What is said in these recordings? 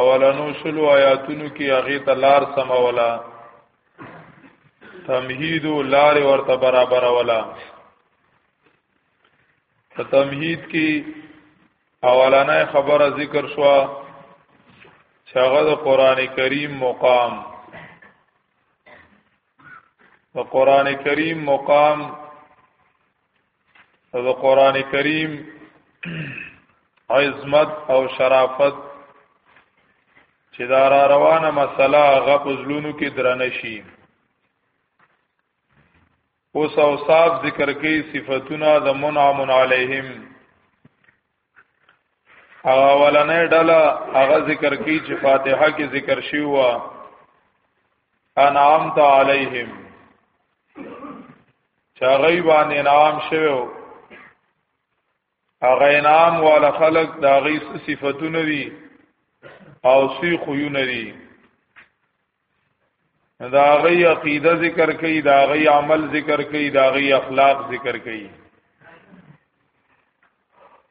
اولنو شلو آیاتونو کې هغه ته لار سمولا تمهید لار ورته برابر ولا په تمهید کې اولنې خبره ذکر شو چې هغه د قران کریم مقام د قران کریم مقام د قران کریم عظمت او شرافت چې دا را روانه مسله هغه په زلونو کې درنه شي اوس او صاحب ذکر کوي صفاتونه د منعم علیهم هغه ولنې ډله هغه ذکر کی چې فاتحه کې ذکر شی و انعامت علیهم چا غیبان انعام شوو هغه انعام والا خلق دا غي صفاتونه دي او سی خوونه دي دا غي عقیده ذکر کوي دا غي عمل ذکر کوي دا غي اخلاق ذکر کوي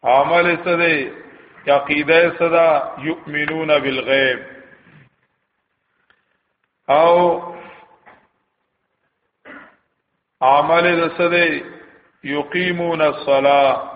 عمل څه دی عقیده څه ده یؤمنون بالغیب او عمل څه دی یقیمون الصلاه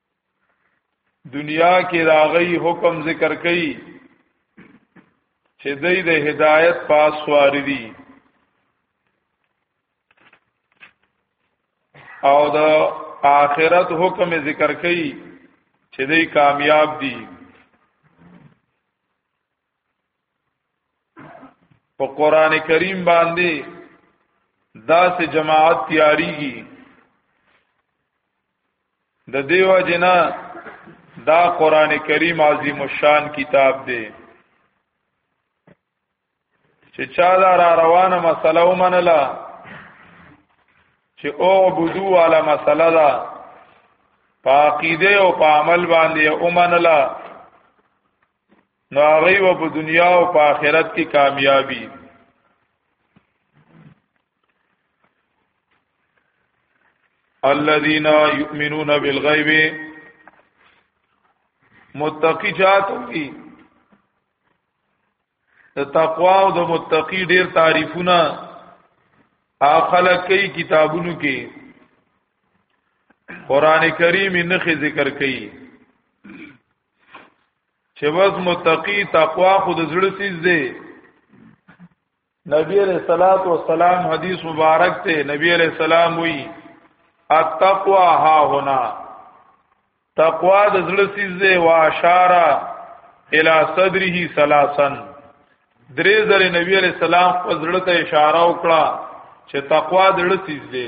دنیا کې راغی حکم ذکر کړي چې دای د هدایت پاس سوار دي او د آخرت حکم ذکر کړي چې دای کامیاب دي په قران کریم باندې دا سه جماعت تیاریږي د دیو جنا دا قران کریم عظیم الشان کتاب دی چې چا دا را روانه مسله ومنله چې او عبدو والا مسله ده په عقیده او په عمل باندې ومنله نو هغه و په دنیا او په آخرت کې کامیابی الذين يؤمنون بالغيب متقی جاتو کی د تقوا او د متقی ډیر تعریفونه اخلا کوي کتابونو کې قران کریم نه ذکر کوي چې بس متقی تقوا خو د زړه سیز دی نبی علیہ الصلات والسلام حدیث مبارک ته نبی علیہ السلام وی التقوا ها هنا تقوا د زړه سیز دی واشاره الى صدره ثلاثن درې ځله نبی علیہ السلام په زړه ته اشاره وکړه چې تقوا د زړه سیز دی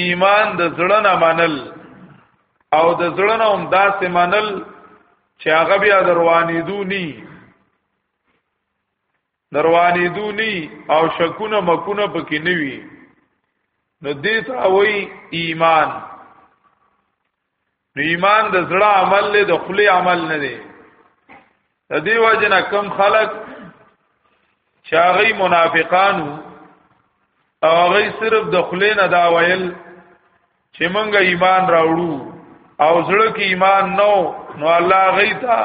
ایمان د زړه نه منل او د زړه نه هم داسې منل چې هغه بیا دروانې دونی دروانې دونی او شکونه مکونه پکې نوي نو دې ته وایي ایمان نو ایمان د زړه عمل له د خلی عمل نه دی د دې وجنه کم خلق چاغي منافقانو او هغه صرف د خلی نه دا ویل چې مونږ ایمان راوړو او زړه کې ایمان نو نو الله غیتا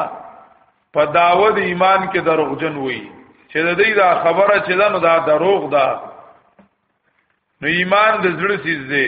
په داود ایمان کې دروغجن وي چې د دې دا خبره چې دا نو دا دروغ ده نو ایمان د زړه سیز دی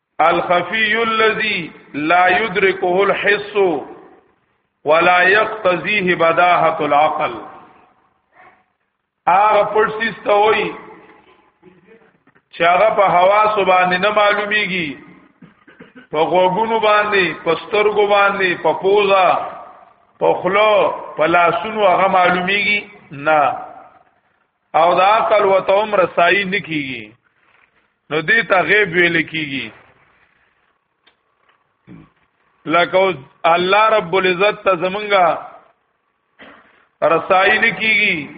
الخفي الذي لا يدركه الحس ولا يقتضيه بداهه العقل هغه پټ سیسته وای چې هغه په هوا سو باندې نه معلومیږي په غوګونو باندې په سترګو باندې په پوزا په خلو په لاسونو هغه معلومیږي نه او د عقل و ته هم رسایي نه کیږي نو دې ته غیب ویل کیږي لکه الله رب العزت ته زمونږه رسایي نه کیږي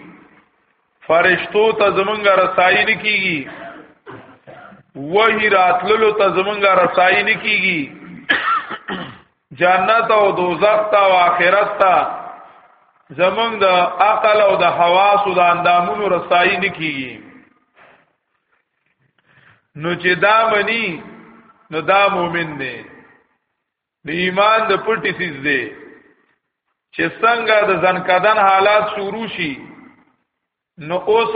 فرشتو ته زمونږه رسایي نه کیږي وحی راتللو ته زمونږه رسایي نه کیږي جنت او دوزخ ته او آخرت ته زمونږ د عقل او د حواس او د اندامونو رسایي نکېږي نو چې دا مني نو دا مؤمن دی د ایمان د پټی سیز دی چې څنګه د ځنکدن حالات شروع شي نو اوس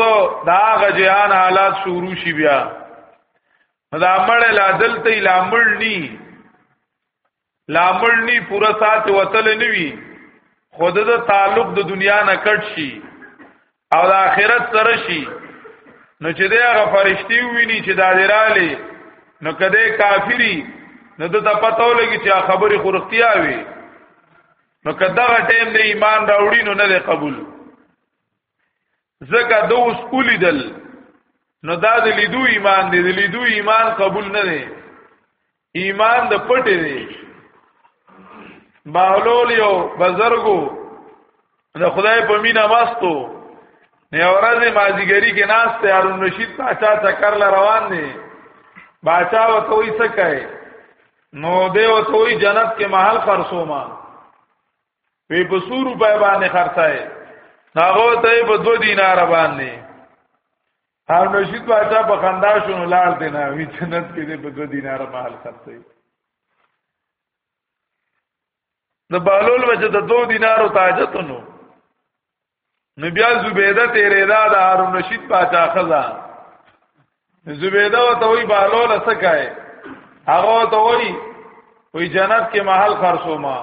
دا غجهان حالات شروع شي بیا دا مړ لا دلته لا مړنی لا مړنی پورا سات وتل نوي خود د تعلق د دنیا نه کټ شي او د آخرت سره شي نو چې دا غ فرشتي ویني چې دا دراله نو کده کافری نو د ته پته ولګي چې خبري خورختیا وي نو کدا غ ټیم د ایمان راوړي نو نه قبول زکه د اوس اولیدل نو دا د لیدو ایمان دی د لیدو ایمان قبول نه دی ایمان د پټه دی باولول یو بزرګو د خدای په مینا واستو نه اورځ مازیګری کې ناس ته هارون رشید پاچا چکر ل روان دی باچا وته وې سکه نو دی وته وې جنت کې محل فرسوما وی په سور روپے باندې خرڅای ناغو ته په دو دینار باندې هر نشید باچا په خندا شونو لار دینا وی جنت کې دې په دو دینار مال خرڅای د بالول وجه د دو دینارو تاجتونو نو بیا زبیده تیرې دا د هارون رشید پاچا خزا زبیده او ته وی بالو لسکای هغه ته وی وی جنت کې محل خرصو ما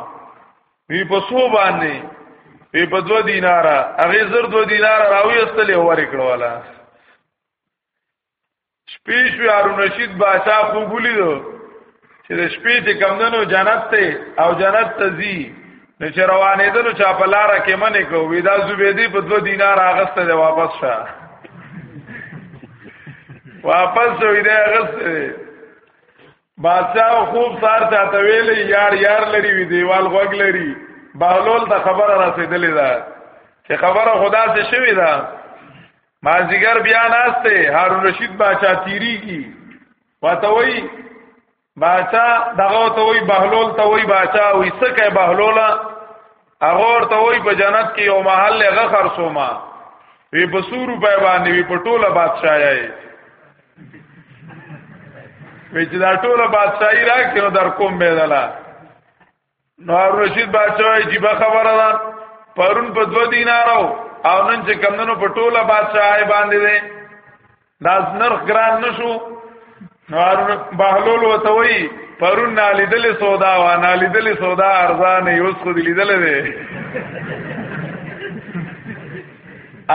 وی په سو باندې وی په دو دینارا هغه زر دو دینارا راوي استلې ورې کړواله شپې شو هارون رشید بادشاہ خوب ولیدو چې د شپې ته کمندنو جنت ته او جنت ته ځي نو چې روانې ده نو چا په لار کې منې کو وی دا زبیدی په 2 دینار اغسته دی واپس شه واپس وی دا اغسته بادشاہ خوب سار چاته ویلې یار یار لري وی دیوال غوګ لري بهلول ته خبره رسیدلې ده چې خبره خدا څخه شوې ده مازیګر بیا ناشته هارون رشید باچا تیری کی وتوي باچا دغه توي بهلول توي باچا وي سکه بهلولا هغه توي په جنت کې یو محل هغه خرصوما وی په سور روپے باندې وی په ټوله بادشاہي وی چې دا ټوله بادشاہي راکې نو در کوم به دلا نو رشید بادشاہ یې جیبه خبره ده پرون په دو دینارو او نن چې کمندونو په ټوله بادشاہي باندې ده دا نرخ ګران نشو نو بهلول وته وی پرون نالیدل سودا وا نالیدل سودا ارزان یوس خو لیدل دی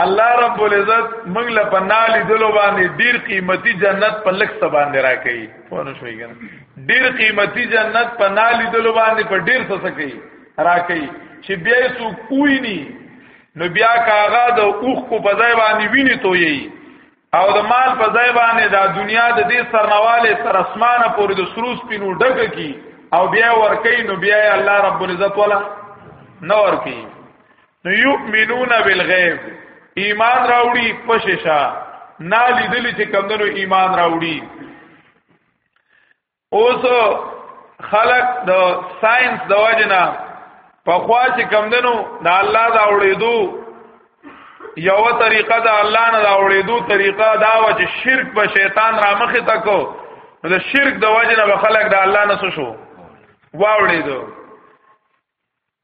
الله رب العزت موږ له پنالیدلو باندې ډیر قیمتي جنت په لک څه باندې راکړي پونه شوي کنه ډیر قیمتي جنت په نالی دل باندې په ډیر څه کوي راکې چې بیا سو کوی ني نو بیا کاغه د اوخ کو په ځای باندې ویني توي او د مال په ځای باندې دا دنیا د دې سرنواله تر اسمانه پورې د سروس پینو ډک کی او بیا ورکی نو بیا الله رب العزت ولا نور کی نو یؤمنون بالغیب ایمان راوړي پششا نه لیدلی چې کمندونو ایمان راوړي اوس خلق د ساينس د وجنا په خوا چې کمندونو د الله دا وړېدو یو طریقه د الله نه دا وړېدو طریقه دا و چې شرک به شیطان را مخه تکو نو د شرک د وجه نه خلک د الله نه شو واوړېدو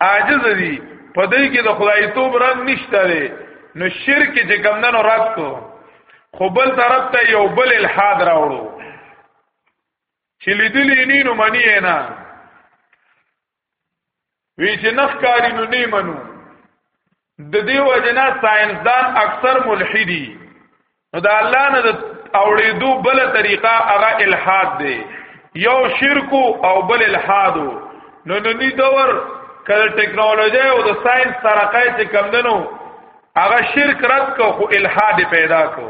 عاجز دي په دې کې د خدای توب رنګ نشته دی نو شرک چې کمندنو رد کو خو بل طرف ته یو بل الحاد راوړو چې لیدلې نه نو منی نه وی چې نخ کاری نو نه منو د دې وجنه ساينسدان اکثر ملحدي نو د الله نه د اوړېدو بل طریقه هغه الحاد دی یو شرک او بل الحاد نو نو ني دور کله ټکنالوژي او د ساينس ترقه چې کم دنو هغه شرک رد کو خو الحاد پیدا کو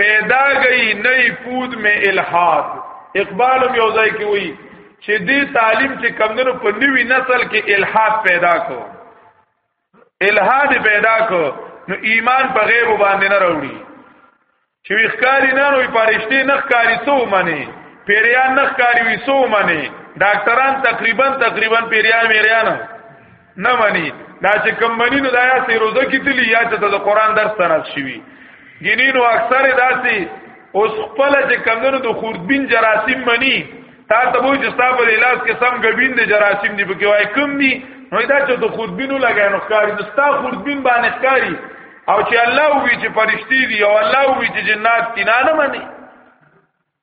پیدا گئی نئی پود میں الحاد اقبال هم یو ځای کې وی چې دې تعلیم چې کمندونو په نوی نسل کې الحاد پیدا کو الحاد پیدا کو نو ایمان په غیب باندې نه راوړي چې وښکاری نه نو پرشتي نه ښکاری سو منی پیریان نه ښکاری وسو منی ډاکټران تقریبا تقریبا پیریان میریان نه مني دا چې کم مني نو دا یا سي روزه کې تلی یا چې د قران درس تناس شوی ګینینو اکثر داسي اوس خپل چې کمونو د خوردبین جراثیم مني تا ته وایي چې تاسو په علاج کې سم غبین د جراثیم دی په کې وای کم دي نو دا چې د خوردبینو لګای نو ښکاری نو ستا خوردبین باندې ښکاری او چې الله وی چې فرشتي دي او الله وی چې جنات کینانه مني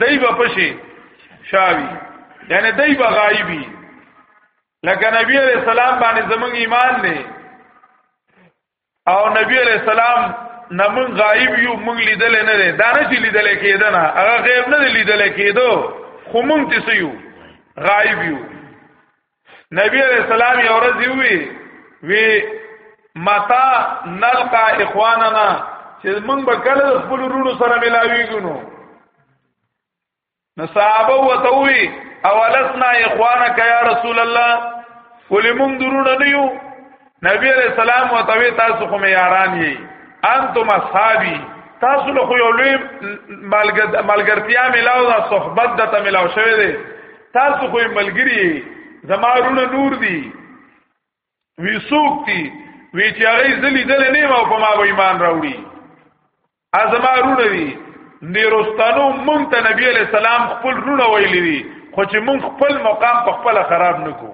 دای په پشي شاوي یعنی دای په غایبی لکه نبی علیہ السلام باندې زمونږ ایمان نه او نبی علیہ السلام نمون غایب یو مونږ لیدل نه دی دا نه چې لیدل کېده نه هغه غیب نه لیدل کېدو خو مونږ تاسو یو غایب یو نبی علیہ السلام یو ورځ وی وی متا نلقا اخواننا چې موږ به کله خپل ورونو سره ملاویږو نو صحابه وتوي اولسنا اخوانک یا رسول الله ولې موږ درونه نه یو نبی علیہ السلام وتوی تاسو خو یاران یی انتم اصحابی تاسو له خو یو لوی ملګرتیا ملاو دا صحبت د ته ملاو شوی دی تاسو خو ملګری زمارونه نور دی وی سوک دی وی چې هغه زلی دل نه ما په ما به ایمان راوړي ازمارونه دی نیروستانو مونږ ته نبی علیہ السلام خپل رونه ویلی دی خو چې مونږ خپل مقام په خپل خراب نکو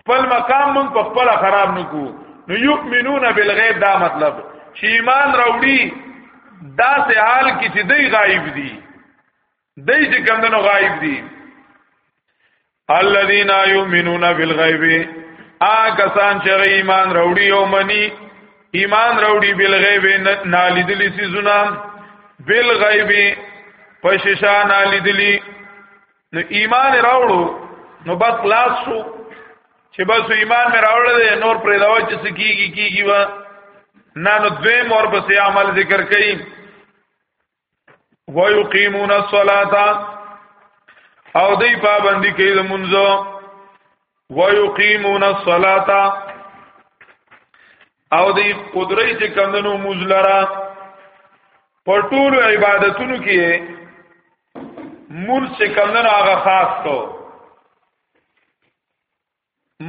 خپل مقام مونږ په خپل خراب نکو نو یؤمنون بالغیب دا مطلب چې ایمان راوړي دا سه حال کې چې دی غایب دي دی چې کمندونو غایب دي الذين يؤمنون بالغیب آ کسان چې ایمان راوړي او مني ایمان راوړي بالغیب نالیدلی سيزونه بالغیب پششا نالیدلی نو ایمان راوړو نو بس خلاص شو چې بس ایمان مې راوړل دی نور پرې دا چې څه کیږي کیږي وا نه نو دوی مور پس عمل ذکر کوي ويقيمون الصلاه او دوی پابندي کوي د منځو ويقيمون الصلاه او دوی قدرت چې کمندونو مزلرا په ټولو عبادتونو کې مونږ چې کمندونو هغه خاص کو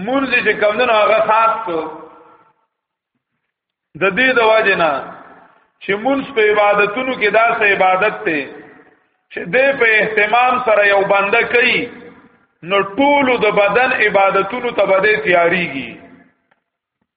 مونږ چې کمندونو هغه خاص کو د دې د واجه نه چې مونږ په عبادتونو کې داسې عبادت ته چې دې په اهتمام سره یو بنده کوي نو ټولو د بدن عبادتونو ته بده تیاریږي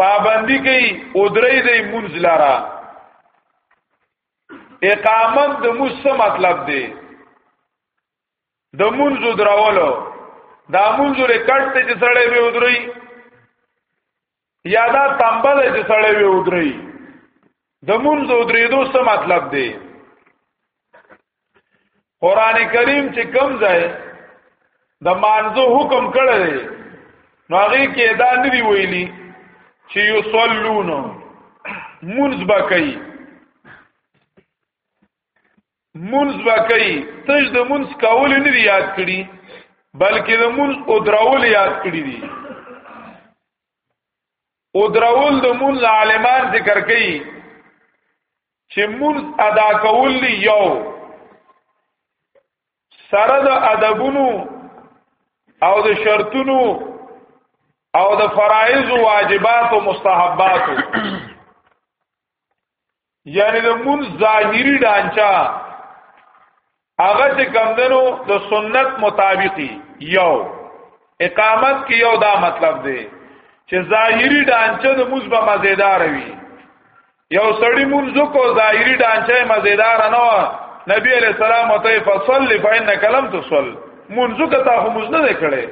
پابندی کوي او درې دی مونږ لاره اقامت د موس مطلب دی د مونږ دراولو دا مونږ لري کټ ته چې سړې به ودري یا دا تنبل چې سړې به ودري د مونږ او درېدو څه مطلب دی قران کریم چې کم ځای د مانزو حکم کړی دی نو هغه کې دا نه دی ویلي چې یو صلون مونږ بکای مونږ بکای تج د مونږ کول نه دی یاد کړی بلکې د مونږ او درول یاد کړی دی او درول د مون عالمان ذکر کوي چې مون ادا کول یو سره د ادبونو او د شرطونو او د فرایض او واجبات او مستحبات یعنی د مون ظاهری ډانچا هغه چې کمدنو د سنت مطابقی یو اقامت کې یو دا مطلب دی چې ظاهری ډانچه د موز به مزیدار وي یو سړی مونږ کو ظاهری ډانچه مزیدار نه و نبی علیہ السلام ته فصل فإنك لم تصل مونږ کو ته مونږ نه کړي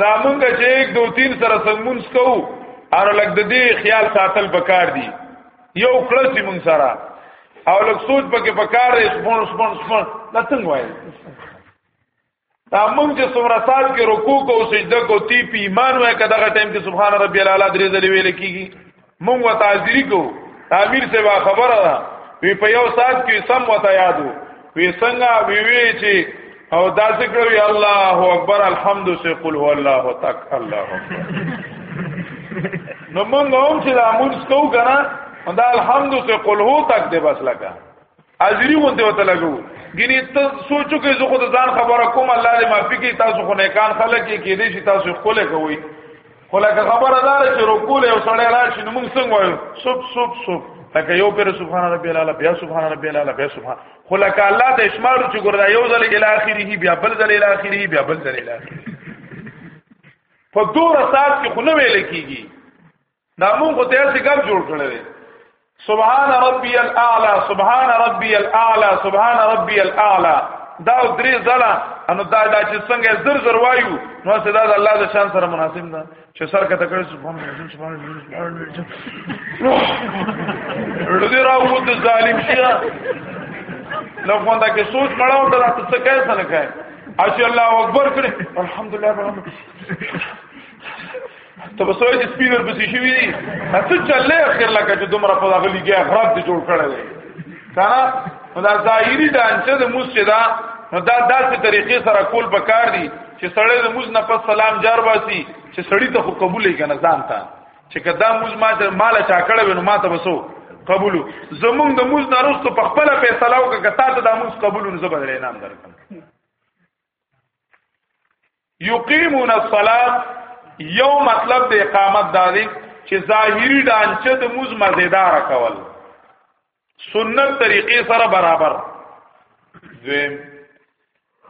دا مونږ چې یک دو تین سره سمونس کوو او لګ د دې خیال ساتل پکار دی یو کړه چې مونږ سره او لګ سوچ پکې پکار دی سپون سپون سپون دا څنګه وایي دا مونږ چې څومره سال کې رکوع کو سجده کو تی پی ایمان وای کداغه ټیم کې سبحان ربی الاعلی درې ځلې ویل کیږي مونږ وته حاضری کو امیر سیوا خبره ده وی په یو سات کې سم وته یادو وی څنګه وی وی چې او دا ذکر وی الله اکبر الحمد سے قل هو الله تک الله نو مونږ هم چې د امونس کو کنه دا الحمد سے قل هو تک دې بس لگا حاضری مو ته وته لګو ګینه ته سوچو کې زه خود ځان خبره کوم الله دې معافي کوي تاسو خو نه کان خلک کې کې دې شي تاسو خپل کوي خو لکه خبره دار چې رکول یو سړی راشي نو موږ څنګه وایو سب سب سب لکه یو پر سبحان ربی الاعلى بیا سبحان ربی الاعلى بیا سبحان خو لکه الله ته شمار چې ګردا یو ځل الی اخره بیا بل ځل الی اخره بیا بل ځل الی اخره په دوه سات کې خو نه ویل کیږي دا مونږ خو ته څه ګم جوړ کړل دي سبحان ربي الاعلى سبحان ربي الاعلى سبحان ربي الاعلى دا درې ځله انو دا دا چې څنګه زر زر وایو نو څه دا د الله د شان سره مناسب ده چې سر کته کړی سبحان الله سبحان الله ردی راو د ظالم شیا نو څنګه کې سوچ مړاو ته تاسو څه کوي څنګه کوي اچ الله اکبر کړي الحمدلله ته به سوچ سپینر پسې شوی دی ته چلې اخر لکه چې دومره په دغه لګي غرب دي جوړ کړل کنه دا ظاهری دا چې د موس چې دا نو دا داسې طریقې سره کول پکار دي چې سړی د موس نه پس سلام جار باسي چې سړی ته خو قبول یې کنه ځان ته چې کدا موس ما چې مال چا کړه ونه ما ته وسو قبول زمونږ د موس نه رسته په خپل فیصله وکړه کته ته د موس قبول نه زبر نه درکم یقیمون الصلاه یو مطلب د اقامت دا دی چې ظاهری ډانچه د موز مزیدار کول سنت طریقې سره برابر دویم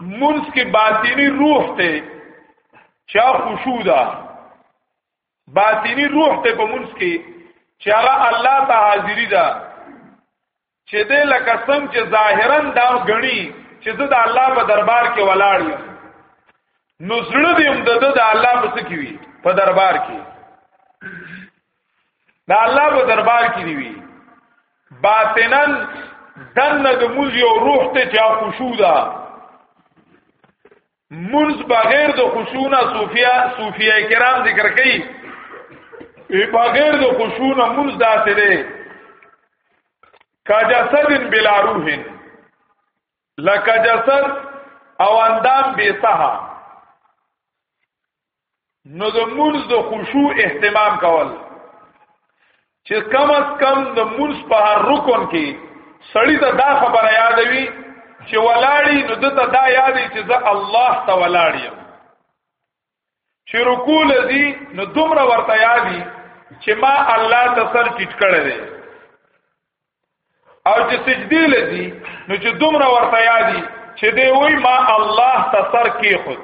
منس کې باطینی روح ته چا خشوع ده باطینی روح ته په منس کې چې هغه الله ته حاضری ده چې دې لکه څنګه چې ظاهرا دا غني چې زه د الله په دربار کې ولاړ یم نو زړه دې هم د د الله په څه کې وي په دربار کې دا الله په دربار کې دی وی باطنا دنه د موز یو روح ته چا خوشو ده منز بغیر د خشونه صوفیا صوفیا کرام ذکر کوي بغیر د خشونه منز داسې دی کجسد بلا روح لکجسد او اندام بے سها نو د منځ د خشوع اهتمام کول چې کم از کم د منځ په هر رکن کې سړی ته دا خبره یادوي چې ولاړی نو دته دا یادې چې زه الله ته ولاړ یم چې رکوع لذي نو دومره ورته یادي چې ما الله ته سر ټیټ کړی دی او چې سجدي لذي نو چې دومره ورته یادي چې دی وای ما الله ته سر کې خود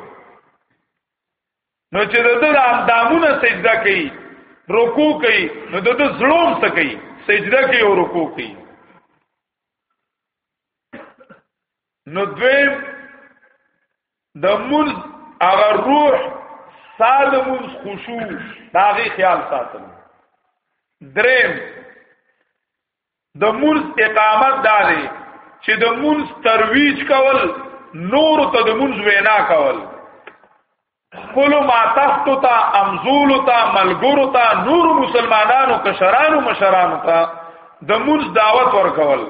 نو چې د دې اندامونه سجده کوي رکوع کوي نو د دې زړوم څه کوي سجده کوي او رکوع کوي نو دویم د منز هغه روح ساد منز خشوع داغه خیال ساتل دریم د منز اقامت داري چې د منز ترویج کول نور ته د منز وینا کول خپل ما تحت تا امزول تا ملګر تا نور مسلمانانو کشرانو مشرانو تا د منز دعوت ورکول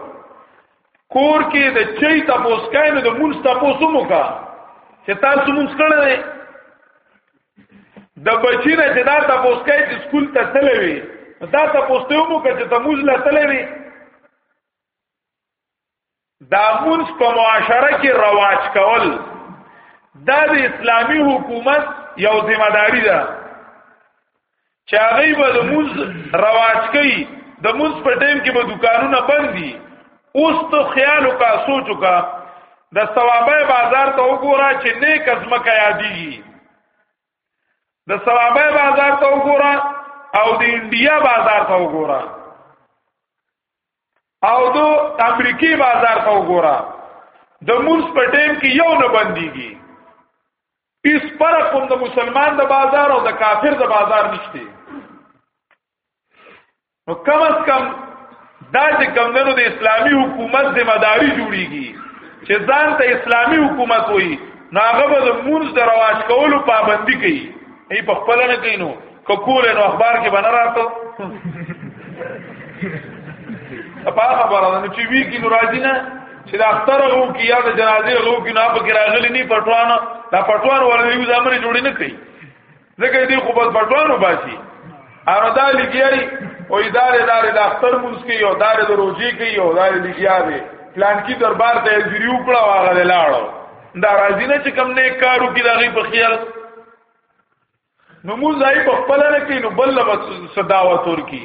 کور کې د چي تاسو کاینو د مونږ تاسو مو کا چې تاسو مونږ کړه نه د بچی نه چې دا تاسو کای چې سکول ته تلوي دا تاسو ته مو کا چې تموز لا تلوي دا مونږ په معاشره کې رواج کول دا د اسلامی حکومت یو ذمہ داری ده چې هغه به د موز رواج کوي د موز په ټیم کې به دکانونه بند دي اوس ته خیال وکا سوچ وکا د ثوابه بازار ته وګوره چې نیک ازمکه یادېږي د ثوابه بازار ته وګوره او د انډیا بازار ته وګوره او د امریکای بازار ته وګوره د موز په ټیم کې یو نه بنديږي هیڅ فرق هم د مسلمان د بازار او د کافر د بازار نشته نو کم از کم دا چې کمندونو د اسلامی حکومت ذمہ داری جوړیږي چې ځان ته اسلامی حکومت وایي ناغه به د مونږ د رواج کولو پابندي کوي ای په خپل نه کینو ککول نو اخبار کې بنا راته په خبره ده چې وی کې ناراضی نه چې د اختر غو کې یا د جنازې غو کې نه په کې راغلي نه پټوان دا پټوان ولې یو ځامن جوړ نه کوي ځکه دې خو بس پټوان وباسي اره دا لګیاري او ادارې ادارې د اختر مونږ کې یو ادارې د روزي کې یو ادارې لګیاري پلان کې دربار ته ځریو کړه واغله لاړو دا راځي نه چې کم نه کارو کې دغه په خیال نو مونږ ځای په خپل نه کې نو بل له صداوت ورکی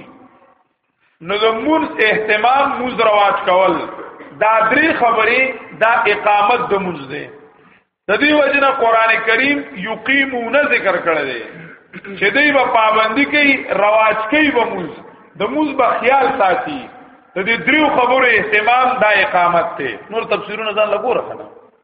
نو د مونږ اهتمام مونږ رواج کول دا درې خبرې دا اقامت د مونږ دی د دې وجنه قران کریم یقیمون ذکر کړی دی چې دوی په پابندی کوي رواج کوي به مونږ د مونږ به خیال ساتي د دې دریو خبرو اهتمام دا اقامت ته نور تفسیرونه ځان لګور خنه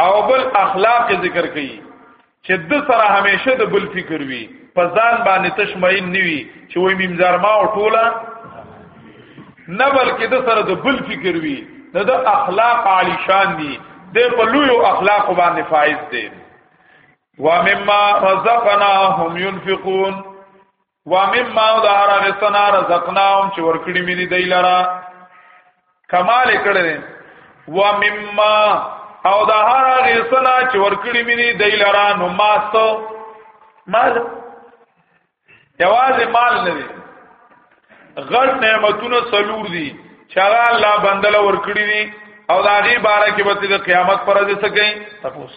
او بل اخلاق ذکر کړي چې د سره همیشه د بل فکر وي په ځان باندې تشمعین نیوي چې وې میمزار ما او ټوله نه بلکې د سره د بل فکر وي نه د اخلاق عالی شان دي د په لوی اخلاق باندې فائز دي ومما رزقناهم ينفقون وامم ما د هغه سنا رزقناهم چې ورکړي مې دي دی لرا کمال کړي وامم ما او د هغه سنا چې ورکړي مې دي دی لرا نو ما سو مال یوازې مال نه دي غړ نعمتونه سلور دي چې هغه الله بندل ورکړي دي او د هغه باره کې به د قیامت پر ځای څه کوي تاسو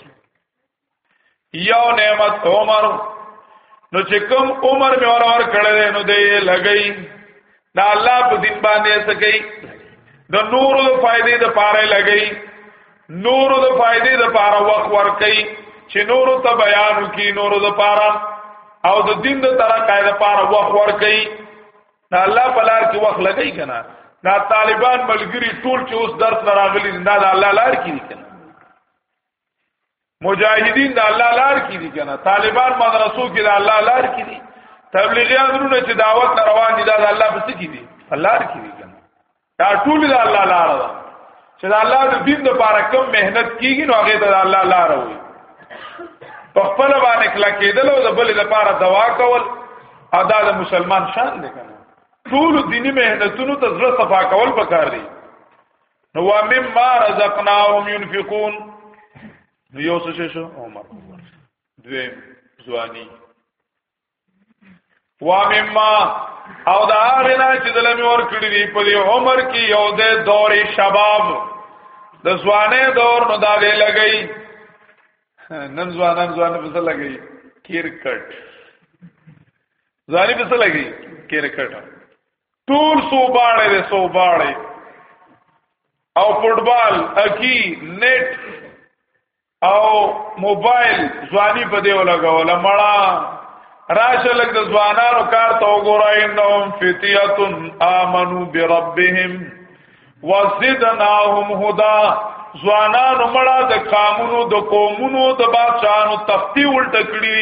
یو نعمت عمر نو چې کوم عمر مې ور ور کړل نو دې لګئی دا الله په دین باندې سکی د نور د فائدې د پاره لګئی نور د فائدې د پاره وخت ور کوي چې نور ته بیان کی نور د پاره او د دین د طرح قاعده پاره وخت ور کوي دا الله په لار کې وخت لګئی کنه دا طالبان ملګری ټول چې اوس درس راغلي دا د الله لار کې دي کنه مجاهدین د الله لار کې دي کنه طالبان مدرسو کې د الله لار کې دي تبلیغیان ورونه چې دعوت روان دي د الله په څه کې دي لار کې دي کنه دا ټول د الله لار ده چې د الله د دین لپاره کم مهنت کیږي نو هغه د الله لار وي په خپل باندې کلا کېدل او د بل لپاره دوا کول ادا د مسلمان شان دی کنه ټول دینی مهنتونو ته زړه صفا کول پکار دی نو مما رزقناهم ينفقون نو یو څه شو عمر دوی ځواني ومما او دا هغه نه چې دلمي ور کړی دی په دې عمر کې یو د دور شباب د ځوانې دور نو دا دی لګی نن ځوانان ځوان په څه لګی کرکټ ځواني په څه لګی کرکټ ټول صوباړې دي صوباړې او فوټبال اکی نت او موبایل ځواني په دیو لګول مړه راشه لګ د ځوانانو کار ته وګورای انهم فتیاتن امنو بربهم وزدناهم هدا ځوانانو مړه د قامونو د قومونو د بادشاہانو تختی ولټ کړی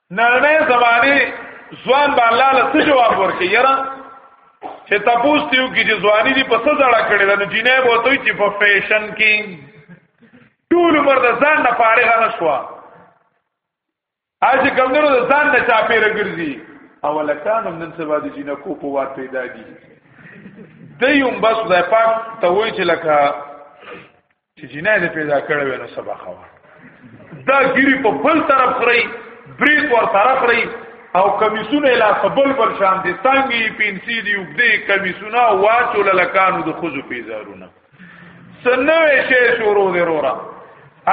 نننې زمانه ځوان به الله له څه جواب ورکړي یاره چې تاسو تیو کې چې ځواني دي په څه ځړه کړې ده نو جنې به توي چې په فیشن کې ټول عمر د ځان نه فارغ نه شو اځ کمنو د ځان نه چا پیره ګرځي اولکان هم نن سبا د جنکو په وار پیدا دي دیوم بس د پاک ته وای چې لکه چې جنای دې پیدا کړې وې نو سبا خوا دا ګيري په بل طرف خړی بریک ور طرف خړی او کمیسونه لا سبل بل شان دي تنګي پینسي دي وګدي کمیسونه واچو لکانو د خزو پیزارونه سنوي شي شروع دي رورا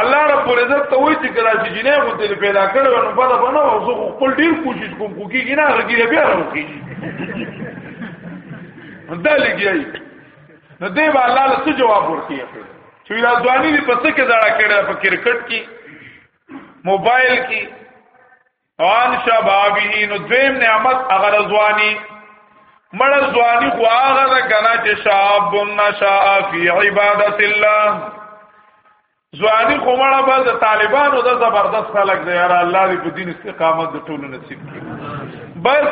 الله رب العزت ته وایي چې کله چې جنې مو دې پیدا کړو نو په دا باندې او زه خپل ډیر کوشش کوم کو کیږي نه لګي بیا راوږي دا لګي نو دی به الله له څه جواب ورکړي چې ویلا ځواني دې په څه کې زړه کړه په کرکټ کې موبایل کې ان شبابه نو دویم نعمت هغه ځواني مړ ځواني خو هغه ده کنه چې شاب نشا فی عبادت الله ځواني خو مړه به د طالبانو د زبردست خلک دی یاره الله دې په دین استقامت د ټولو نصیب کړي بس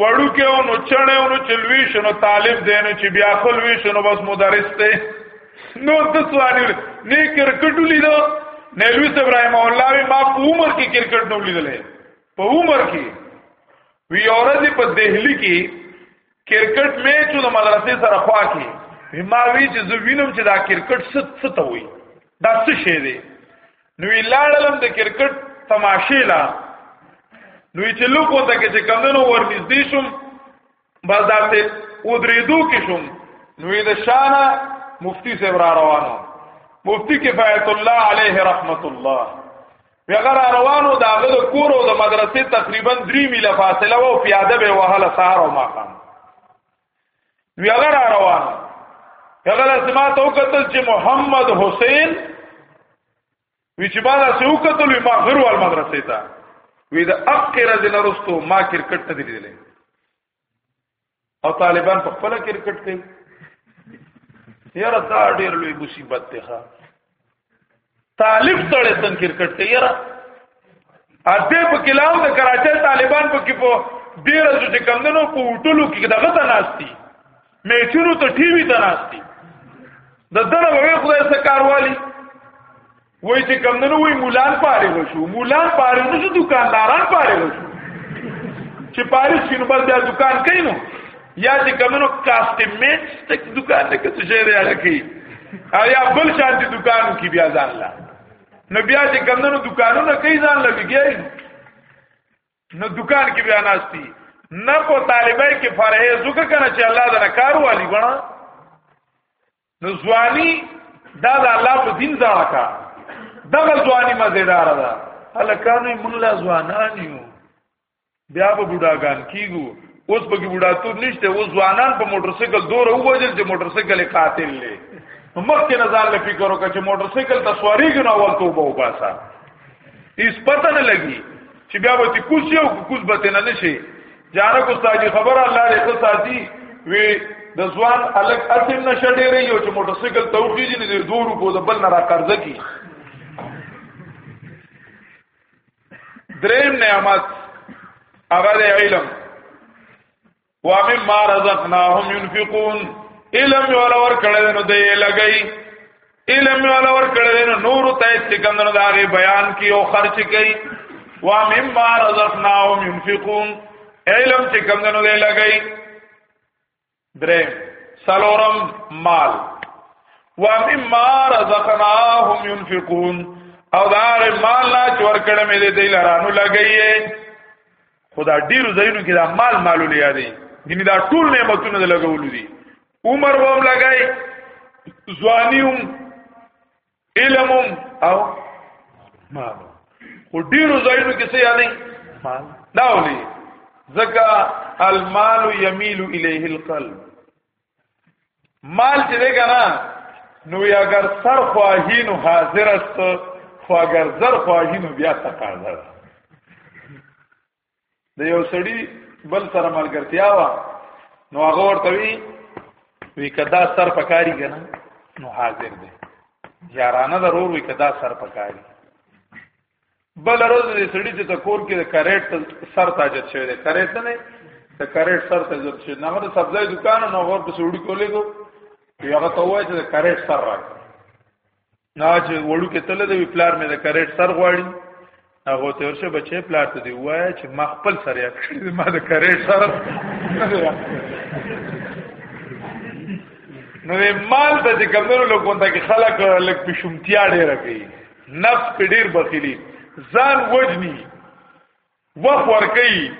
وړو کې او نو چړې او نو چلوي شنو طالب دی نو چې بیا خپل وی شنو بس مدرس دی نو د ځواني نه کرکټ لیدو نه لوی ابراهيم الله وی ما په عمر کې کرکټ نه لیدلې په عمر کې وی اورځي په دهلی کې کرکټ میچ د مدرسې سره خوا کې ما وی چې زه وینم چې دا کرکټ ست ست وي دا څه شی دی نو لاړلم د کرکټ تماشې لا نو چې لوکو ته کې چې کمنو ورنږدې شوم بس دا ته ودریدو کې شوم نو د شانه مفتی صاحب را روانو مفتی کفایت الله علیه رحمت الله پیغمبر روانو دا غل کور او د مدرسې تقریبا 3 میله فاصله وو پیاده به وهله سهار او ماقام وی هغه را روان هغه سما ته وکتل چې محمد حسین وی چې بالا سه وکتل ما غرو ال مدرسې ته وی دا اقره د نرستو ما کرکټ ته دی لیدل او طالبان په خپل کرکټ کوي یاره دا ډیر لوی مصیبت دی ښا طالب سره څنګه کرکټ کوي یاره اته په کلام د کراچۍ طالبان په کې په ډیر ځکه کمندونو په وټلو کې دغه ته ناشتي میچونو ته ټي وي ته ناشتي د دره وې خدای سره کاروالي وای چې کم نه وای مولان پاره شو مولان پاره نو دکانداران پاره شو چې پاریس کې نو بل دا دکان کوي نو یا چې کم نو کاستمیټ تک دکان نه کته شهر یا لکی او یا بل شانتي دکان کې بیا ځان لا نو بیا چې کم نو دکانونه کوي ځان لګي نو دکان کې بیا ناشتي نه په طالبای کې فرهې زوګه کنه چې الله دا کار والی غواړي نو ځواني دا د الله په دین ځړه کا دغه ځواني مزیدار ده هلکانو موږ لا ځوانان یو بیا به بډاګان کیګو اوس به بډاتوب نشته اوس ځوانان په موټر سایکل دور وګورل چې موټر سایکل قاتل لې مخکې نظر له فکر وکړه چې موټر سایکل ته سواری کنه اول توبه وباسه هیڅ پته نه لګي چې بیا به کوس یو کوس به نه نشي جانه کو ساجي خبر الله دې ته ساتي وی د ځوان الګ اسیم نشه ډېرې یو چې موټر سایکل توخی دي نه دوه روپو د بل نه را قرضه کی دریم نعمت هغه علم وامن ما رزقناهم ينفقون علم ولور کړه نو دې لګئی علم والا ور کړل نو نور ته څنګه دا غي بیان کی او خرچ کړي وا مما رزقناهم ينفقون علم چې کوم نه دی لګی درې سلورم مال وا مما رزقناهم ينفقون او دا غي مال لا چور کړه مې دی لرانو لګی خدا ډیر زینو کې دا مال مالو لیا دی ګینه دا ټول نعمتونه لګولې دي عمر وم لګای ځوانیوم علمم او مال خو ډیرو ځایونو کې څه یادې مال دا ولي زکا المال يميل اليه القلب مال چې ده کنه نو یا اگر سر خواهی نو حاضر است خو اگر زر خواهی نو بیا تقاضا د یو سړی بل سره ملګرتیا وا نو هغه ورته وی وی کدا سر پکاري کنه نو حاضر دی یارانه ضرور وی کدا سر پکاري بل روز دې سړی چې ته کور کې د کریټ سر تاجت شوی دی کریټ نه د کریټ سر تاجت شوی نه د سبزی دکان نو ور په سړی کولې کو یو هغه ته وای چې د کریټ سر راک نه چې وړو کې تل دی پلار مې د کریټ سر غواړي هغه ته ورشه بچې پلار ته دی وای چې ما خپل سر یاد کړی ما د کریټ سر نو مال د کمنو له کومه کې خلک لک پښومتیا ډیر کوي نفس په ډیر بخیلی ځان وجنی وخت ورکي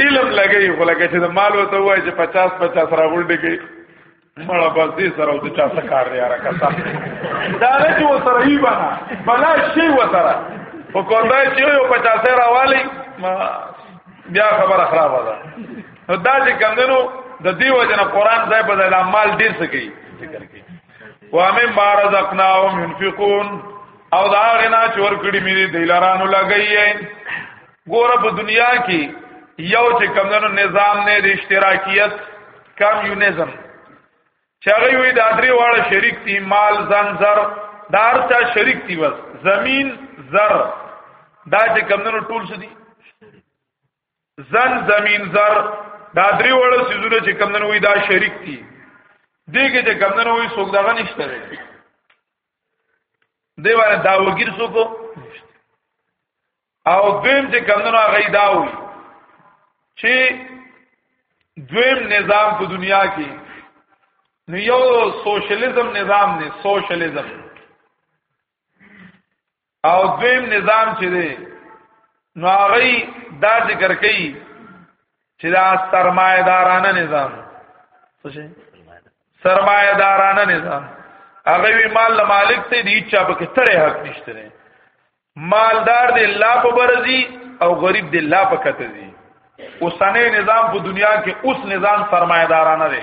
علم لګي خو لکه چې مال وته وای چې 50 50 راغونډي کوي مړه بس دې سره او د چا څه کار دی یاره کسا دا نه چې وسره یې بنا بلا شی وسره په کومه چې یو 50 راوالي بیا خبره خراب ده نو دا چې کمندنو د دیو جن قران ځای په ځای مال ډیر سکی ذکر کی وامه مارزقناهم ينفقون او دا غنا چې ور کړی مې دي دلارانو لګي ګوره په دنیا کې یو چې کمندونو نظام نه د اشتراکیت کمیونیزم چې هغه وی د درې واړه شریک دي مال ځان زر دار چا شریک دي بس زمين زر دا چې کمندونو ټول څه دي زن زمين زر دا درې واړه سيزونه چې کمندونو وی دا شریک دي دغه چې کمندونو وی څوک دغه نشته دی باندې دا وګیر څوک او دویم چې کمنو هغه دا وي چې دویم نظام په دنیا کې نو یو سوشلیزم نظام نه سوشلیزم او دویم نظام چې دی نو هغه دا ذکر کوي چې دا سرمایدارانه نظام څه سرمایدارانه نظام هغه وی مال له مالک ته دی چا په کې تړې حق نشته نه مالدار دی لا په برزي او غریب دی لا په کته دی اوسنه نظام په دنیا کې اوس نظام سرمایدارانه دی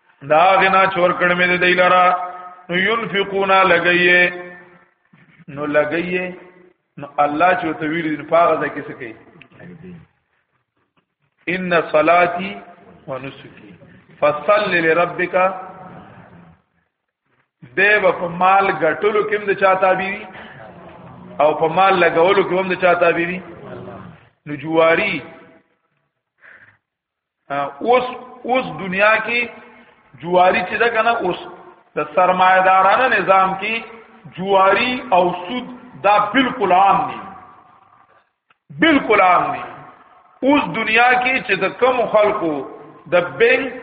دا غنا چور کړه مې دی لرا نو ينفقون لګي نو لګي نو الله چې ته ویل دین پاغه ځکه څه کوي ان صلاتي ونسكي فصل لربك دیو په مال غټلو کې هم د چا تابعي او په مال لګولو کې هم د چا تابعي نو جواری اوس اوس دنیا کې جواری چې ده کنه اوس د سرمایدارانه نظام کې جواری او سود دا بالکل عام دي بالکل عام دي اوس دنیا کې چې د کم خلکو د بینک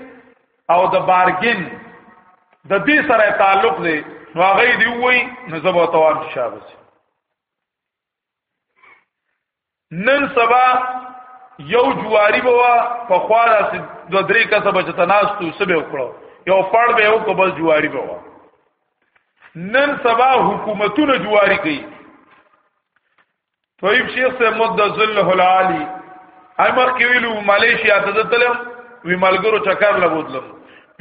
او د بارګین د دې سره تعلق دی نو هغه دی وای نو زبو توان شابه نن سبا یو جواری بوا په خوا داسې د درې کسه بچ تناستو سبه وکړو یو پړ به یو کبل جواری بوا نن سبا حکومتونه جواری کوي طيب شیخ سے مد ذله العالی اما کیلو ملیشیا ته تلم وی ملګرو چکر لبودلم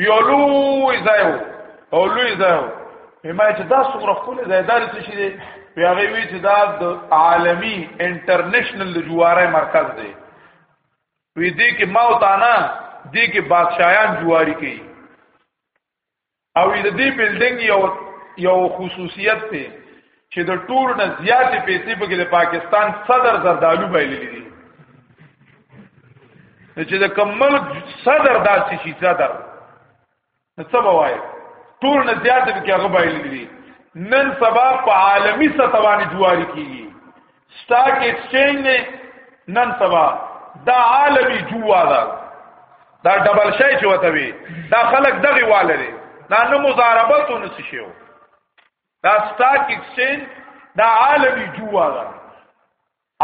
یو لوی ځای او لوی ځای ما چې دا څومره خپل ځایدار څه شي دی بیا غوي چې دا د عالمی انټرنیشنل جواره مرکز دی وی دې کې ما او تانا دې کې بادشاہان جواری کوي او دې بلډینګ یو یو خصوصیت دی چې د ټولو نه زیاتې پیسې پکې د پاکستان صدر زردالو بایللې دي چې د کمل صدر داسې شي صدر څه وایي ټول نه زیاتې پکې هغه بایللې دي نن سبا په عالمی سطح باندې جواری کیږي سٹاک ایکسچینج نه نن سبا دا عالمی جوا ده دا ډبل شای چې وته وي دا خلک دغه والره دا نه مزاربت ونس شيو دا ستاک اکسچینج دا عالمی جوا دا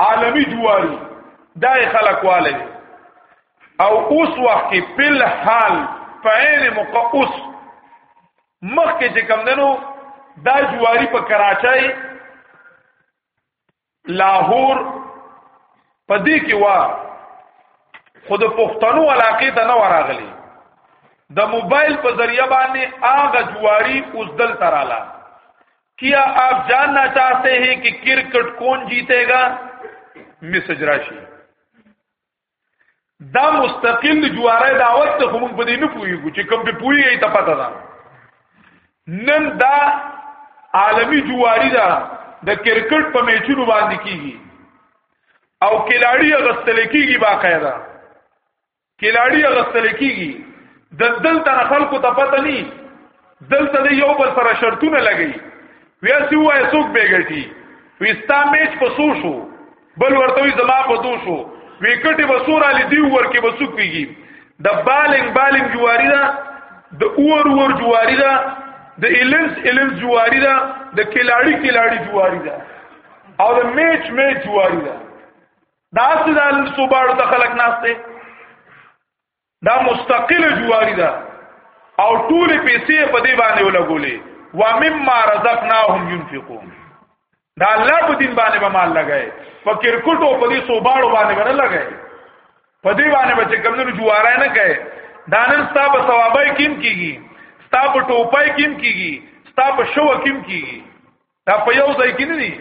عالمی جواری دا خلق والی او اوس وخت کې پل حال فعین مقعوس مخکې چې کم دنو دا جواری په کراچۍ لاهور پدې کې وا خود پښتنو علاقې ته نه وراغلي د موبایل په ذریعہ باندې آغا جواری اوس دل ترالا کیا آپ جاننا چاہتے ہیں کہ کرکٹ کون جیتے گا میسج راشی دا مستقل جواره دعوت ته موږ په دې نه پوهیږو چې کوم په پوهیږي ته پته ده نن دا عالمی جواری دا د کرکټ په میچونو باندې کیږي او کلاړی غستل کیږي باقاعده کلاړی غستل کیږي د دلته خلکو ته پته ني دلته د یو بل سره شرطونه لګي ویا سی وای څوک بیګټي وستا میچ په سو شو بل ورته زما په دوشو ویکټي بسور علی دی ورکه بسو پیږي د بالنګ بالنګ جواری دا د اور اور جواری دا د ایلنس ایلنس جواری دا د کلاړی کلاړی جواری دا او د میچ میچ جواری دا دا څه د صوباړو ته خلک ناشته دا مستقله جواری ده او ټول پیسې په دې باندې ولګولې و مما رزقناهم ينفقون دا الله په دین باندې به مال لګای په کرکټ او په دې صوباړو باندې به نه لګای په دې باندې به چې کمنو جوارای نه کوي دانن ستا په ثوابای کیم کیږي ستا په ټوپای کیم کیږي ستا په شو کیم کیږي دا په یو ځای کې نه دي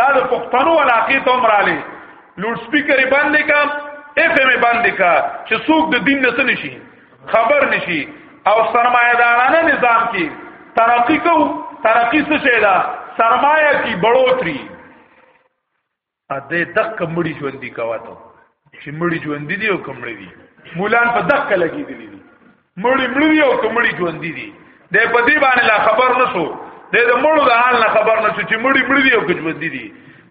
دا د پښتنو علاقې ته مراله لوډ سپیکر باندې کا اف ام باندې کا چې څوک د دین نه نشي خبر نشي او سرمایدارانه نظام کې ترقی کو ترقی څه شي دا سرمایه کی بڑوتری ا دې دک مړي ژوند دي کواته چې مړي ژوند دي او کم مړي دي مولان په دک لګي دي مړي مړي او کم مړي ژوند دي دې په دې باندې لا خبر نشو دې د مړو د حال نه خبر نشو چې مړي مړي دي او کم ژوند دي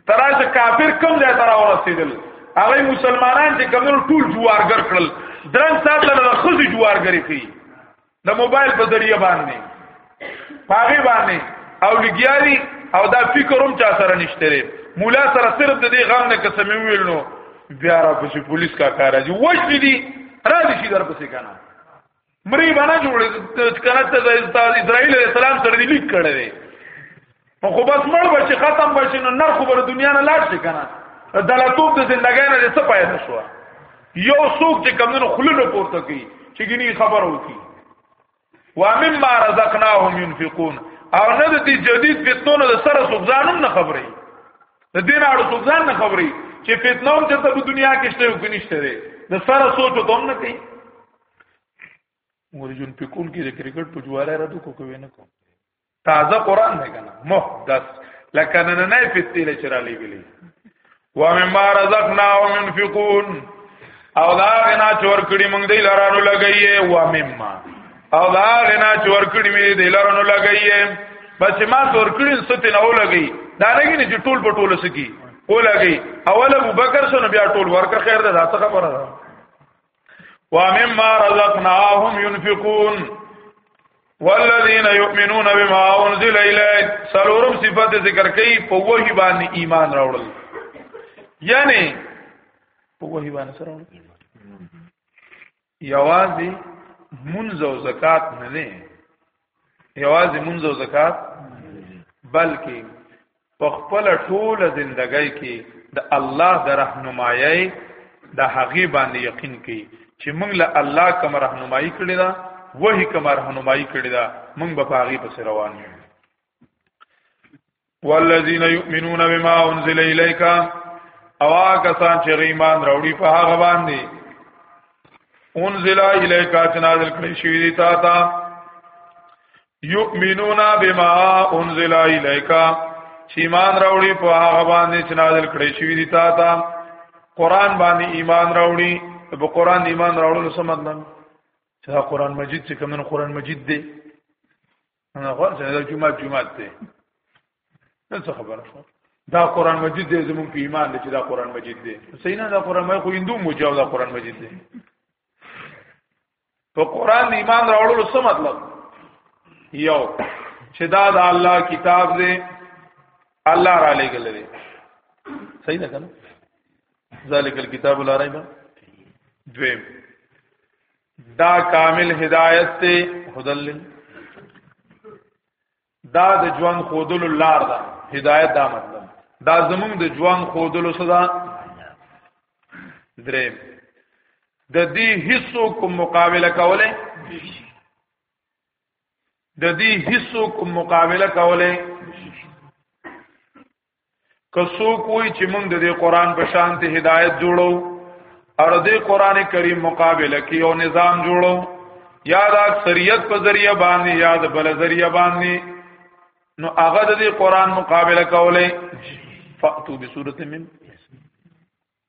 تراشه کافر کم ځای تر ورسېدل هغه مسلمانان چې کمنو ټول جوارګر کړل درن سات له خزي جوارګری کوي د موبایل په ذریعہ باندې پاغي باندې او لګیاري او دا فکر هم چا سره نشته لري مولا سره صرف د دې غم نه قسم ویل نو بیا را پسې پولیس کا کار راځي وښ دي را دي شي در پسې کنه مری باندې جوړې کنه ته د اسرائیل السلام سره لیک کړی په خو بس مړ بچ ختم بچ نو نر خو بر دنیا نه لاړ شي کنه دلتوب د زندګۍ نه څه پیدا شو یو څوک چې کمونو خللو پورته کوي چې ګني خبر وکي وا مما رزقناهم ينفقون او نه د دې جدید فتنو د سره سوزانم نه خبري د دین اړو سوزان نه خبري چې فتنو هم چرته په دنیا کې شته او کې نشته ده د سره سوچ ته هم نه کوي مورجون پکون کې د کرکټ په جواره را دکو کوي نه کوم تازه قران دی کنه محدث لکه نن نه فستیله چرا لګلی و مما رزقنا ومنفقون او دا غنا چور کړي موږ دی لارانو لګایې و مما او دا غنا چور کړي موږ دی لارانو لګایې بس ما تور کړي ست نه ولګي دا نه کینې چې ټول په ټول سکی ولګي اول ابو بکر سره بیا ټول ورکه خیر ده دا څه خبره ده ومما رزقناهم ينفقون والذین یؤمنون بما انزل الیک سلورم صفات ذکر کئ په وحی باندې ایمان راوړل یعنی په وحی باندې سره راوړل یوازې منځ او زکات نه نه یوازې مونږ او زکات بلکې په خپل ټول ژوندۍ کې د الله د رهنمایي د هغه باندې یقین کوي چې مونږ له الله کوم رهنمایي کړی دا وਹੀ کوم رهنمایي کړی دا مونږ به هغه پس روان یو والذین یؤمنون بما انزل الیک او هغه سان چې ایمان راوړي په هغه باندې انزل الیک چې نازل کړی شوی دی تا ته یؤمنون بما انزل الیک چې ایمان راوړي په هغه باندې چې نازل کړی شوی دی تا ته قران باندې ایمان راوړي په قران ایمان راوړل څه مطلب چې قران مجید چې کوم قران مجید دی انا خو چې دا جمعه جمعه ته نن څه خبره شو دا قران مجید دې زمون په ایمان دې چې دا قران مجید دې صحیح نه دا قران مې خو هندو موجاو دا قران مجید دې په قران ایمان راوړلو څه مطلب یو چې دا د الله کتاب دې الله را لګل دې صحیح نه کنه ذالک الكتاب لا ریب دویم دا کامل هدایت ته خدل دا د ژوند خودل لار ده هدایت دا مطلب دا زمونږ د ژوند خودل صدا درې د دې حصو کوم مقابله کوله د دې حصو کوم مقابله کوله که څوک وای چې موږ د دې قران په شان ته هدایت جوړو او د دې قران کریم مقابله کې یو نظام جوړو یا د اکثریت په ذریعہ باندې یا د بل ذریعہ باندې نو هغه د دې قران مقابله کولای فاتو بسورته من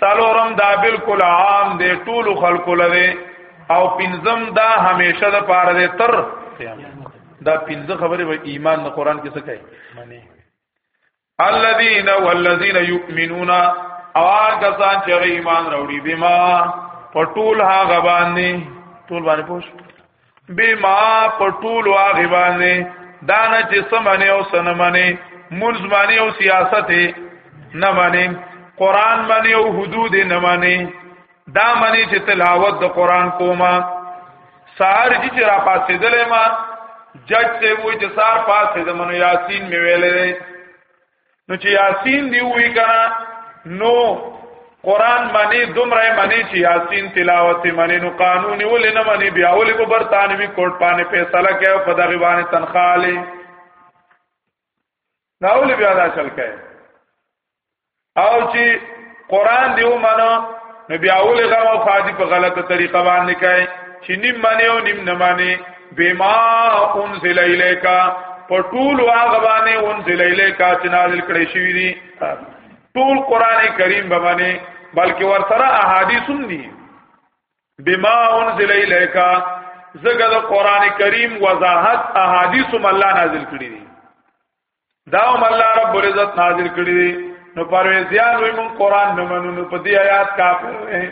سالورم دا بالکل عام دی ټول خلق لوي او پنځم دا همیشه د پاره دی تر دا پنځه خبره به ایمان د قران کې څه کوي الذين والذين يؤمنون او هغه ځان چې ایمان راوړي بما پټول هغه باندې ټول باندې پوښ بما پټول واغی باندې دانه چې سمنه او سنمنه منز معنی او سیاست نه معنی قران معنی او حدود نه معنی دا معنی چې تلاوت د قران کوما سار جی چې را پاسې دلې ما جج ته وې چې سار پاسې د منو یاسین می ویلې نو چې یاسین دی وی کنه نو قران معنی دومره معنی چې یاسین تلاوت معنی نو قانون ولې نه معنی بیا ولې په برتانوي کورټ باندې فیصله کوي په دغه باندې تنخاله دا ولې بیا دا چل کوي او چې قران دی ومنه نو بیا اول غم او خادي په غلطه طریقه باندې کوي چې نیم معنی او نیم نه معنی بما انزل الیکا په ټول هغه باندې انزل الیکا چې نازل کړي شوی دي ټول قران کریم به باندې بلکې ورسره احادیث هم دي بما انزل الیکا زګه د قران کریم وضاحت احادیث هم الله نازل کړي دي دا هم الله رب العزت نازل کړی دی نو پرویزیان وی مون قران نه منو نو په دې آیات کافر وي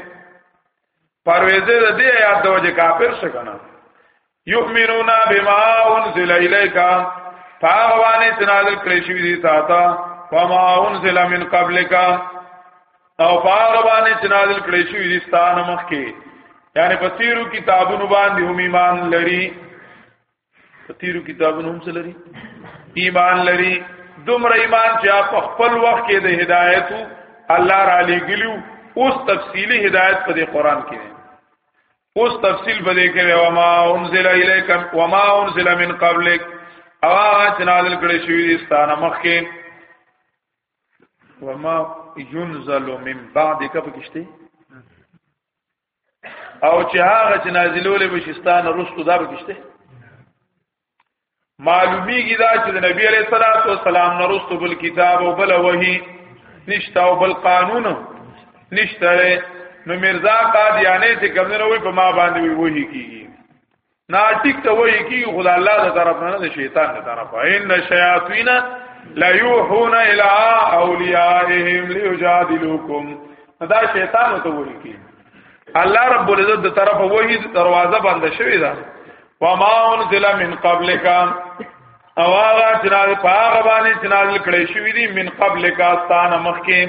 پرویزه د دې آیات د وجه کافر څه کنه یؤمنون بما انزل الیک فاغوانه تنازل کړی شوی دی تا تا فما انزل من قبلک او فاغوانه تنازل کړی شوی دی ستانه مخ کې یعنی په تیرو کتابونو باندې هم ایمان لري په تیرو کتابونو هم څه لري ایمان لري دومره ایمان چې په خپل وخت کې د هدایتو الله را لګلیو اوس تفصیلی هدایت په دې قران کې دی اوس تفصیل په دې کې و ما انزل الیک و ما انزل من قبلک او چې نازل کړی شوی دی ستانه مخکې و ما ينزل من بعدک پکشته او چې هغه چې نازلولې به شستان رستو دا به کشته معلومیږي دا چې د نبی عليه الصلاه والسلام نه رستو بل کتاب او بل وحي نشته او بل قانون نشته نو مرزا قادیانه چې کمنو وي په ما باندې وحي کیږي نا ټیک ته وایي کی خدای الله د طرف نه نه شیطان د طرف ان شیاطین لا یوحون الی اولیاءهم لیجادلوکم دا شیطان ته وایي کی الله رب العزت د طرف وایي دروازه بند شوی دا وما انزل من قبلک او هغه جناز پاغه باندې جناز کړي شوی دی من قبلک استان مخکې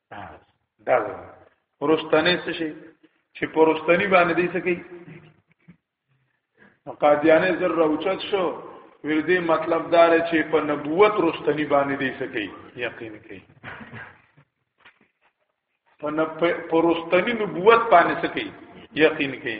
دا ورستنې څه شي چې پرستنی باندې دې څه کوي قادیانه زر راوچت شو ویل دې مطلب دا دی چې په نبوت رستنی باندې دې څه کوي یقین کوي په پرستنی نبوت باندې څه کوي یقین کوي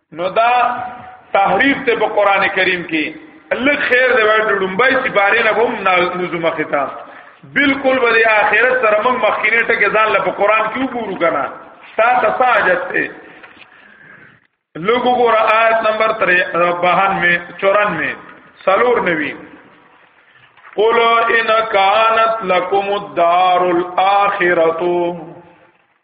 نو دا تحریف ته په قران کریم کې الله خیر دی وړ ډومبای چې بارې نه هم نظم خطا بالکل به د آخرت سره موږ مخکینه ټکه ځان له په قران کې وګورو کنه تا ته ساجت ته لوګو ګور آیت نمبر 92 94 سلور نوی قل ان كانت لكم الدار الاخره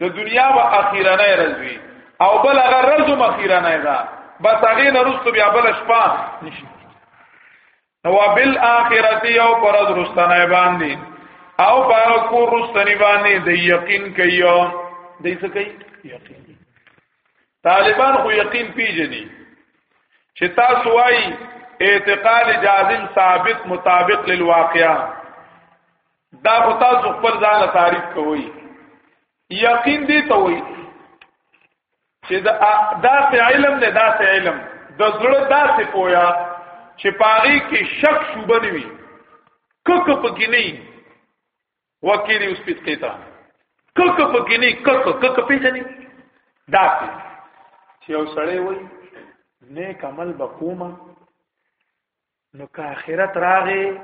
د دنیا و اخیرانه رزوی او بل هغه رزو مخیرانه ده بس هغه نه رسو بیا بل شپه نشي نو بل اخرت یو پر درستنه باندې او په کور رستنی باندې د یقین کوي د څه کوي یقین طالبان خو یقین پیژني چې تاسو وايي اعتقال جازم ثابت مطابق للواقع دا خو تاسو خپل ځان تعریف کوئ یقین دی ته وایي چې دا داسې علم نه داسې علم د زړه داسې پویا چې پاغي کې شک شوبه نه وي کک پکې نه وکیری اوس پیته تا کک پکې نه کک کک پیژنې داسې چې یو سړی وایي نیک عمل بقومه نو که آخرت راغې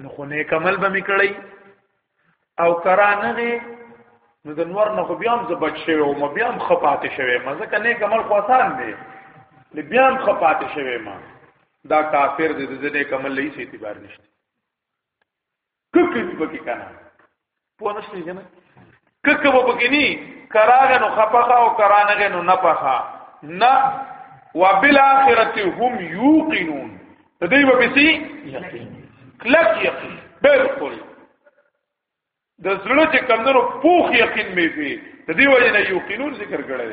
نو خو نیک عمل به میکړی او کرا نه غې نو د نور نه خو بیا هم زبچ شوی او ما بیا هم خپاتې شوی ما ځکه نیک عمل خو آسان دی بیا هم خپاتې شوی ما دا کافر دی د نیک عمل لې اعتبار نشته کک دې پکې کنه په نشته کنه کک به پکې ني کراغه نو خپخه او کرانغه نو نه پخه نه وبالاخره هم یوقنون ته دې به بسي یقین کلک یقین بالکل د زړه چې کمندرو پوخ یقین مې وي ته دې وجه نه یوقنون ذکر کړل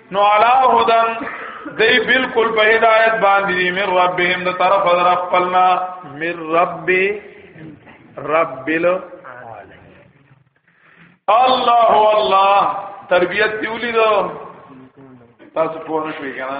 نو علا هدن دی بالکل په هدایت باندې دی من ربهم د طرف در خپلنا من رب رب الله الله تربیت دیولی دو تاسو پوه نه شوي کنه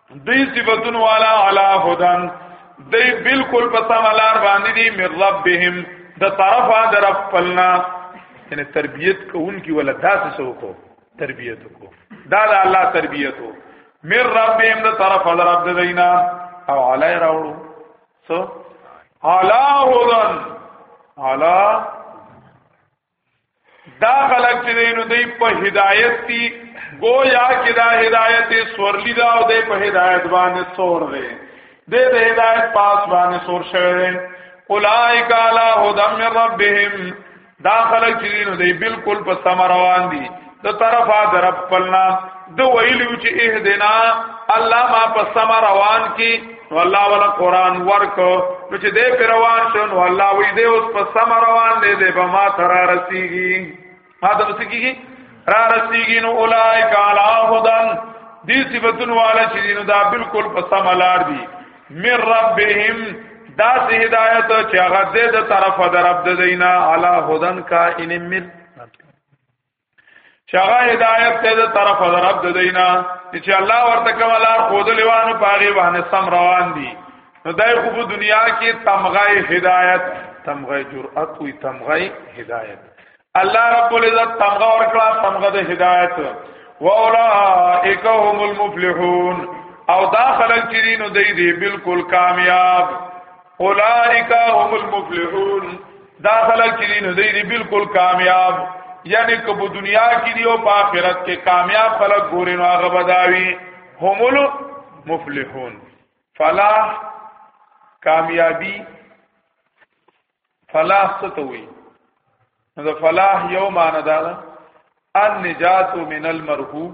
دی صفاتون والا علا هدن دی بالکل په سملار باندې دی من ربهم د طرفه در خپلنا یعنی تربیت کوونکی ولا داسې سوکو تربیت کو دا د الله تربیت کو من ربهم د طرف در رب دینا او علی راوړو سو علا هدن علا دا خلق چې دینو دی په هدایت دی گویا کې دا هدایت سورلی دا او دی په هدایت باندې سور دی د دې هدایت پاس باندې سور شوی دی اولائک علی هدم ربهم دا خلق چې دینو دی بالکل په سم روان دي د طرفا درب پلنا د ویلو چې اهدنا الله ما په سم روان کی نو الله ولا قران ورک نو چې دې پر روان شو نو الله وی دې اوس په سم روان دې دې به ما تر رسیږي ما ته رسیږي را رسیږي نو اولایک علی هدن دې صفاتون والا چې نو دا بالکل په سم لار دي من ربهم دا سه هدایت چې هغه دې د طرفه درب د دینا علی هدن کا ان مل شغه هدایت ته د طرف د رب د دینا چې الله ورته کوم لار خود لیوانو پاغي باندې سم روان دي نو دای خو په دنیا کې تمغای هدایت تمغای جرأت وي تمغای هدایت الله رب العزت تمغه ورکړه تمغه د هدایت واولائک هم المفلحون او دا خلک چې دینو دی دی بالکل کامیاب اولائک هم المفلحون دا خلک چې دین دوی دی بالکل کامیاب یعنی که په دنیا کې دی او په آخرت کې کامیاب خلک ګوري نو هغه بداوی هم المفلحون فلاح کامیابی فلاح څه ته وایي نو فلاح یو معنی دا ده ان نجات من المرهوب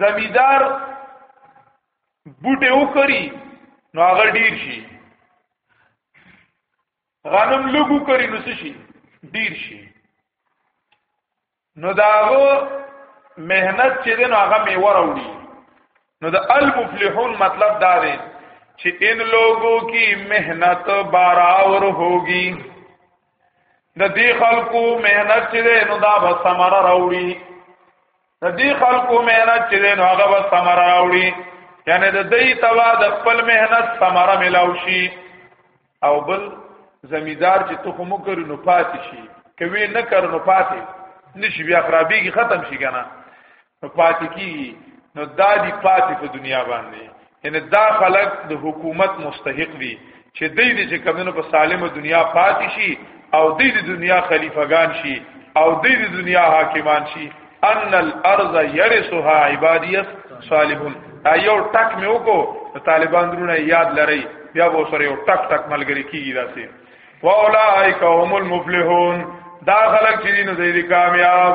زمیدار بوټه وکړي نو هغه ډیر شي غنم لګو کړي نو څه شي ډیر شي نو داغو مهنت چې دین هغه میوه راوړي نو د المفلحون مطلب دا دی چې ان لوګو کی مهنت باراور ہوگی د دې خلکو مهنت چې نو دا به ثمره راوړي د دې خلکو مهنت چې دین هغه به ثمر راوړي یعنی د دې توا د خپل مهنت ثمر ملاو شي او بل زمیدار چې تخم وکړي نو پاتې شي کوي نه کړ نو پاتې نشي بیا خرابېږي ختم شي کنه نو پاتې کیږي نو دادی پاتې په دنیا باندې ان دا خلک د حکومت مستحق دي چې دوی د چې کمونو په سالمه دنیا پاتې شي او دوی د دنیا خلیفګان شي او دوی د دنیا حاکمان شي ان الارض يرثها عبادي صالحون ایو ټک مې وکړو طالبان درونه یاد لري بیا به سره یو ټک ټک ملګری کیږي داسې واولائک هم المفلحون دا خلک چې دین زیری کامیاب